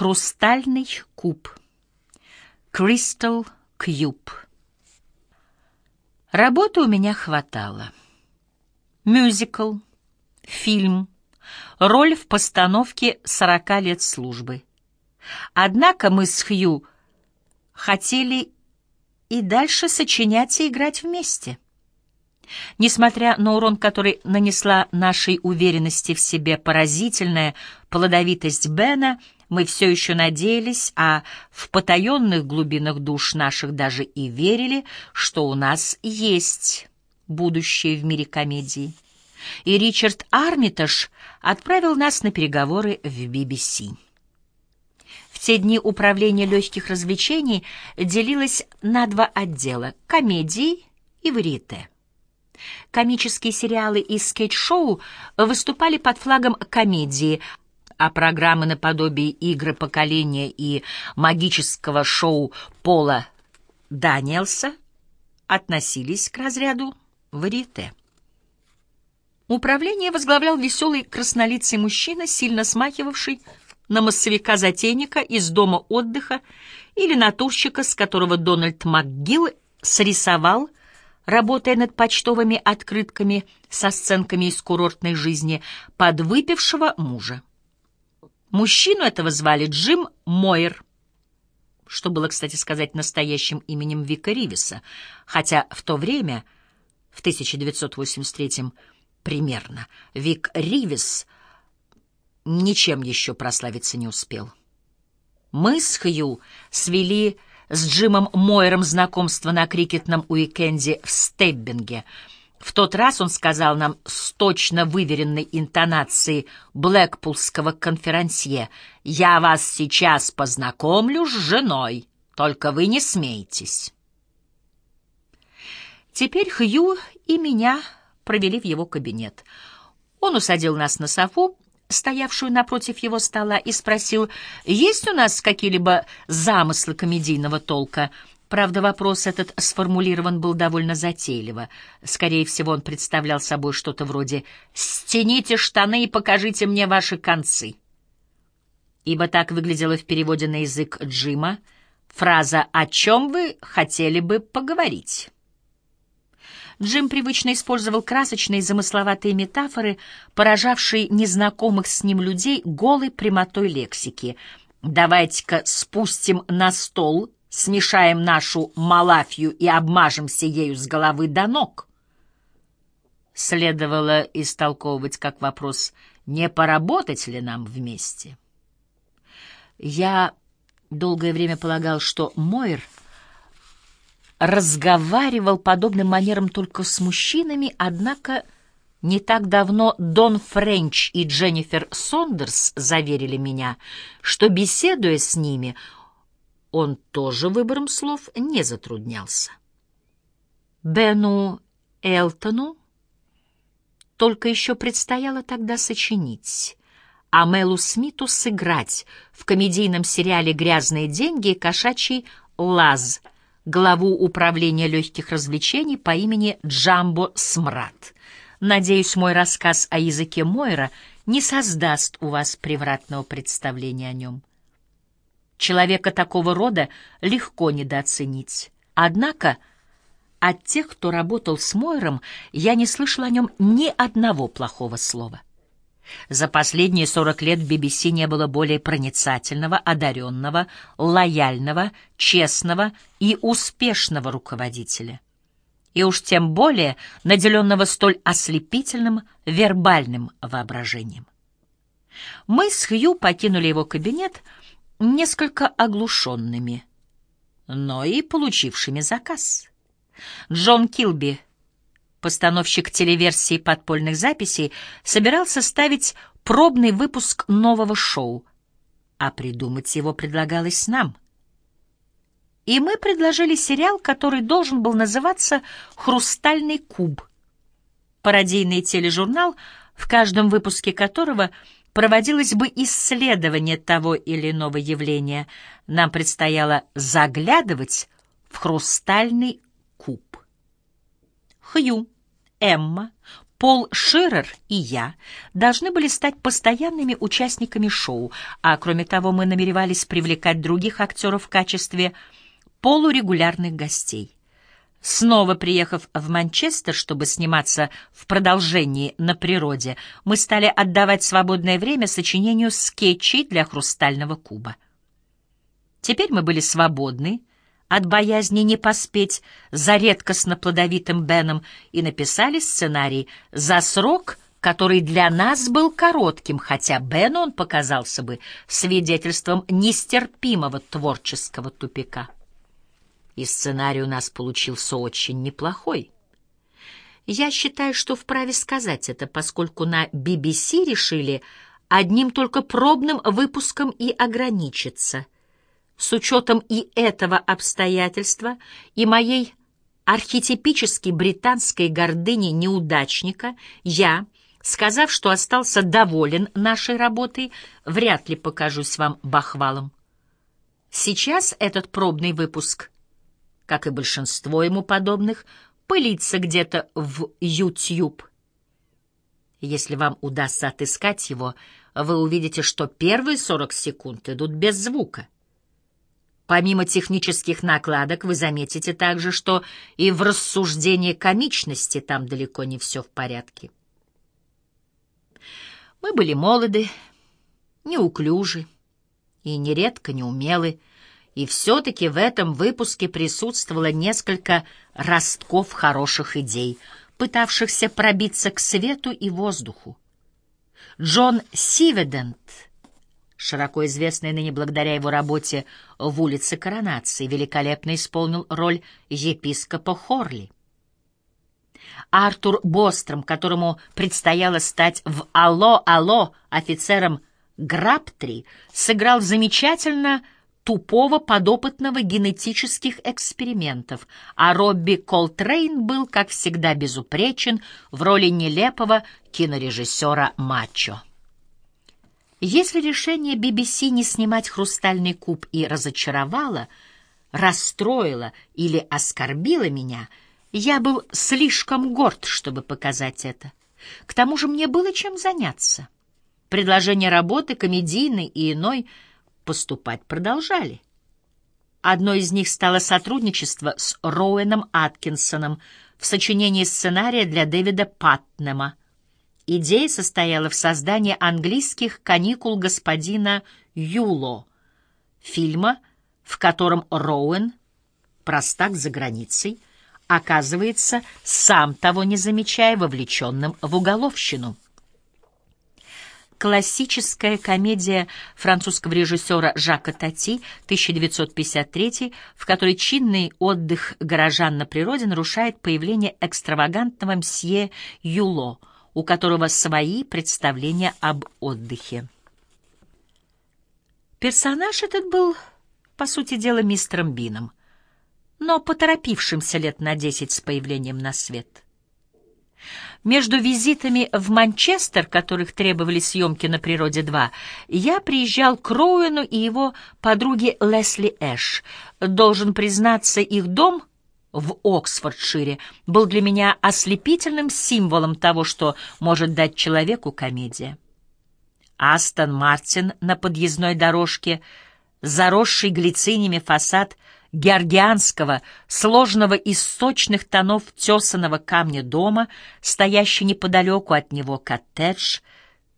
Хрустальный куб. Crystal Cube. Работы у меня хватало. Мюзикл, фильм, роль в постановке «Сорока лет службы». Однако мы с Хью хотели и дальше сочинять и играть вместе. Несмотря на урон, который нанесла нашей уверенности в себе поразительная плодовитость Бена, мы все еще надеялись, а в потаенных глубинах душ наших даже и верили, что у нас есть будущее в мире комедии. И Ричард Армитаж отправил нас на переговоры в BBC. В те дни управление легких развлечений делилось на два отдела — комедии и варьете. Комические сериалы и скетч-шоу выступали под флагом комедии, а программы наподобие «Игры поколения» и магического шоу Пола Даниэлса относились к разряду варьете. Управление возглавлял веселый краснолицый мужчина, сильно смахивавший на массовика-затейника из дома отдыха или натурщика, с которого Дональд МакГилл срисовал, работая над почтовыми открытками со сценками из курортной жизни, подвыпившего мужа. Мужчину этого звали Джим Мойер, что было, кстати сказать, настоящим именем Вика Ривиса, хотя в то время, в 1983 примерно, Вик Ривис — ничем еще прославиться не успел. Мы с Хью свели с Джимом Мойером знакомство на крикетном уикенде в Стеббинге. В тот раз он сказал нам с точно выверенной интонацией блэкпулского конферансье «Я вас сейчас познакомлю с женой, только вы не смейтесь». Теперь Хью и меня провели в его кабинет. Он усадил нас на софу, стоявшую напротив его стола, и спросил, есть у нас какие-либо замыслы комедийного толка. Правда, вопрос этот сформулирован был довольно затейливо. Скорее всего, он представлял собой что-то вроде «Стяните штаны и покажите мне ваши концы». Ибо так выглядела в переводе на язык Джима фраза «О чем вы хотели бы поговорить?» Джим привычно использовал красочные замысловатые метафоры, поражавшие незнакомых с ним людей голой прямотой лексики. «Давайте-ка спустим на стол, смешаем нашу малафью и обмажемся ею с головы до ног». Следовало истолковывать как вопрос, не поработать ли нам вместе. Я долгое время полагал, что Мойр — разговаривал подобным манером только с мужчинами, однако не так давно Дон Френч и Дженнифер Сондерс заверили меня, что, беседуя с ними, он тоже выбором слов не затруднялся. Бену Элтону только еще предстояло тогда сочинить, а Мелу Смиту сыграть в комедийном сериале «Грязные деньги» кошачий «Лаз», главу управления легких развлечений по имени Джамбо Смрат. Надеюсь, мой рассказ о языке Мойра не создаст у вас превратного представления о нем. Человека такого рода легко недооценить. Однако от тех, кто работал с Мойром, я не слышал о нем ни одного плохого слова. За последние сорок лет в BBC не было более проницательного, одаренного, лояльного, честного и успешного руководителя. И уж тем более наделенного столь ослепительным вербальным воображением. Мы с Хью покинули его кабинет несколько оглушенными, но и получившими заказ. Джон Килби постановщик телеверсии подпольных записей, собирался ставить пробный выпуск нового шоу, а придумать его предлагалось нам. И мы предложили сериал, который должен был называться «Хрустальный куб», пародийный тележурнал, в каждом выпуске которого проводилось бы исследование того или иного явления. Нам предстояло заглядывать в хрустальный куб. Хью, Эмма, Пол Ширер и я должны были стать постоянными участниками шоу, а кроме того мы намеревались привлекать других актеров в качестве полурегулярных гостей. Снова приехав в Манчестер, чтобы сниматься в продолжении на природе, мы стали отдавать свободное время сочинению скетчей для «Хрустального куба». Теперь мы были свободны от боязни не поспеть за редкостно плодовитым Беном и написали сценарий за срок, который для нас был коротким, хотя Бену он показался бы свидетельством нестерпимого творческого тупика. И сценарий у нас получился очень неплохой. Я считаю, что вправе сказать это, поскольку на BBC решили одним только пробным выпуском и ограничиться — с учетом и этого обстоятельства, и моей архетипически британской гордыни неудачника, я, сказав, что остался доволен нашей работой, вряд ли покажусь вам бахвалом. Сейчас этот пробный выпуск, как и большинство ему подобных, пылится где-то в YouTube. Если вам удастся отыскать его, вы увидите, что первые 40 секунд идут без звука. Помимо технических накладок, вы заметите также, что и в рассуждении комичности там далеко не все в порядке. Мы были молоды, неуклюжи и нередко неумелы, и все-таки в этом выпуске присутствовало несколько ростков хороших идей, пытавшихся пробиться к свету и воздуху. Джон Сиведент — широко известный ныне благодаря его работе в «Улице Коронации», великолепно исполнил роль епископа Хорли. Артур Бостром, которому предстояло стать в «Алло, алло» офицером Граптри, сыграл замечательно тупого подопытного генетических экспериментов, а Робби Колтрейн был, как всегда, безупречен в роли нелепого кинорежиссера Мачо. Если решение BBC не снимать «Хрустальный куб» и разочаровало, расстроило или оскорбило меня, я был слишком горд, чтобы показать это. К тому же мне было чем заняться. Предложения работы, комедийной и иной, поступать продолжали. Одно из них стало сотрудничество с Роуэном Аткинсоном в сочинении сценария для Дэвида Паттнема, Идея состояла в создании английских каникул господина Юло, фильма, в котором Роуэн, простак за границей, оказывается, сам того не замечая, вовлеченным в уголовщину. Классическая комедия французского режиссера Жака Тати 1953, в которой чинный отдых горожан на природе нарушает появление экстравагантного мсье Юло – у которого свои представления об отдыхе. Персонаж этот был, по сути дела, мистером Бином, но поторопившимся лет на десять с появлением на свет. Между визитами в Манчестер, которых требовали съемки на «Природе-2», я приезжал к Роуэну и его подруге Лесли Эш. Должен признаться, их дом — в Оксфордшире был для меня ослепительным символом того, что может дать человеку комедия. Астон Мартин на подъездной дорожке, заросший глицинями фасад георгианского, сложного из сочных тонов тесаного камня дома, стоящий неподалеку от него коттедж,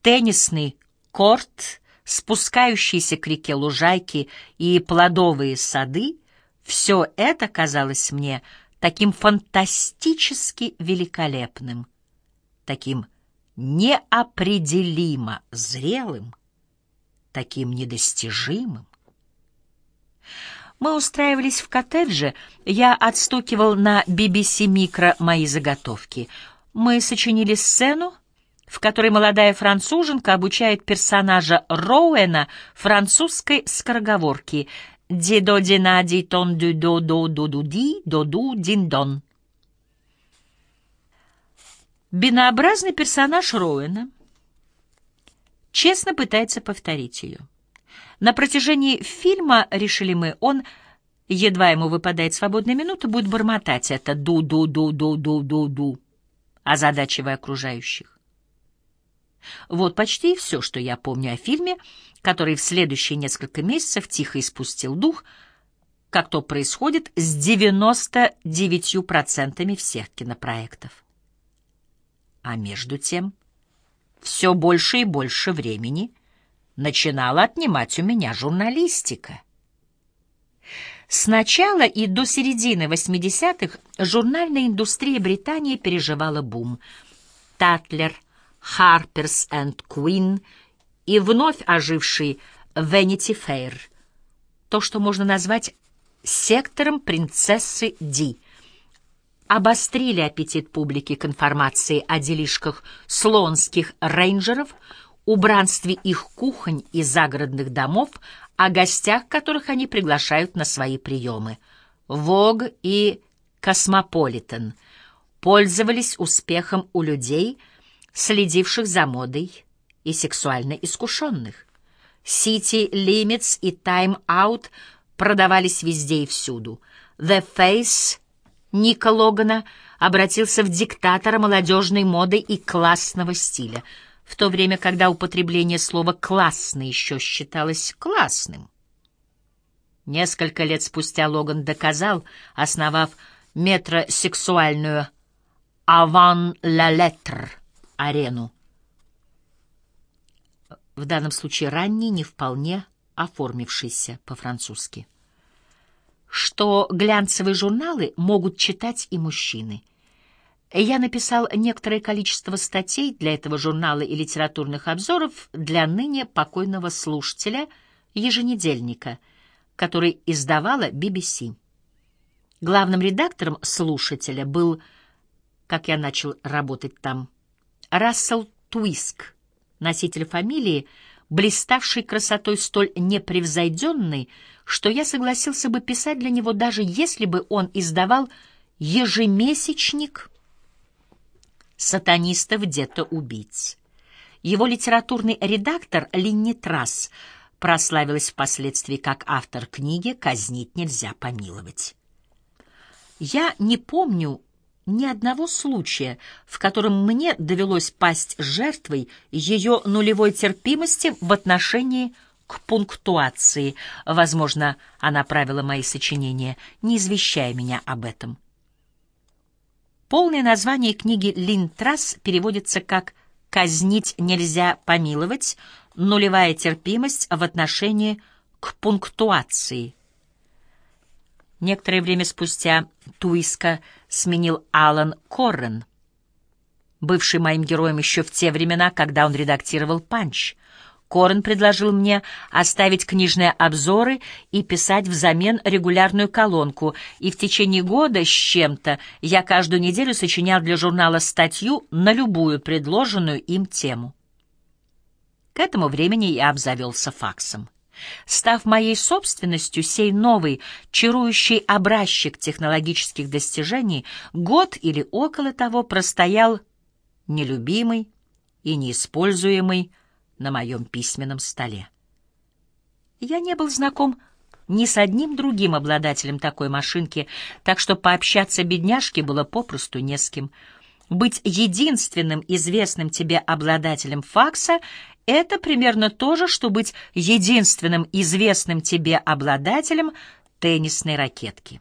теннисный корт, спускающиеся к реке лужайки и плодовые сады — все это казалось мне таким фантастически великолепным, таким неопределимо зрелым, таким недостижимым. Мы устраивались в коттедже, я отстукивал на BBC Микро мои заготовки. Мы сочинили сцену, в которой молодая француженка обучает персонажа Роуэна французской скороговорки — Дидо дина ди тон ду до до ду ду ди до ду дин дон. Бинообразный персонаж Роуэна честно пытается повторить ее. На протяжении фильма, решили мы, он, едва ему выпадает свободная минута, будет бормотать это ду-ду-ду-ду-ду-ду-ду. озадачивая окружающих. Вот почти все, что я помню о фильме, который в следующие несколько месяцев тихо испустил дух, как то происходит с 99% всех кинопроектов. А между тем, все больше и больше времени начинала отнимать у меня журналистика. Сначала и до середины 80-х журнальная индустрия Британии переживала бум. Татлер, Harper's and Queen и вновь оживший Vanity Fair. То, что можно назвать сектором принцессы Ди. Обострили аппетит публики к информации о делишках слонских рейнджеров, убранстве их кухонь и загородных домов, о гостях, которых они приглашают на свои приемы. Вог и Космополитен пользовались успехом у людей, следивших за модой и сексуально искушенных. City Limits и Time Out продавались везде и всюду. The Face Ника Логана обратился в диктатора молодежной моды и классного стиля — в то время, когда употребление слова «классный» еще считалось классным. Несколько лет спустя Логан доказал, основав метросексуальную «Avant la lettre» арену. В данном случае ранний, не вполне оформившийся по-французски. Что глянцевые журналы могут читать и мужчины — я написал некоторое количество статей для этого журнала и литературных обзоров для ныне покойного слушателя еженедельника, который издавала BBC. Главным редактором слушателя был, как я начал работать там, Рассел Туиск, носитель фамилии, блиставший красотой столь непревзойденной, что я согласился бы писать для него, даже если бы он издавал ежемесячник сатанистов где-то убить. Его литературный редактор Линни Трасс прославилась впоследствии как автор книги «Казнить нельзя помиловать». Я не помню ни одного случая, в котором мне довелось пасть жертвой ее нулевой терпимости в отношении к пунктуации. Возможно, она правила мои сочинения, не извещая меня об этом. Полное название книги Лин Трасс переводится как «Казнить нельзя помиловать. Нулевая терпимость в отношении к пунктуации». Некоторое время спустя Туиска сменил Алан Коррен, бывший моим героем еще в те времена, когда он редактировал «Панч». Корн предложил мне оставить книжные обзоры и писать взамен регулярную колонку, и в течение года с чем-то я каждую неделю сочинял для журнала статью на любую предложенную им тему. К этому времени я обзавелся факсом. Став моей собственностью, сей новый, чарующий образчик технологических достижений, год или около того простоял нелюбимый и неиспользуемый на моем письменном столе. Я не был знаком ни с одним другим обладателем такой машинки, так что пообщаться бедняжке было попросту не с кем. Быть единственным известным тебе обладателем факса — это примерно то же, что быть единственным известным тебе обладателем теннисной ракетки.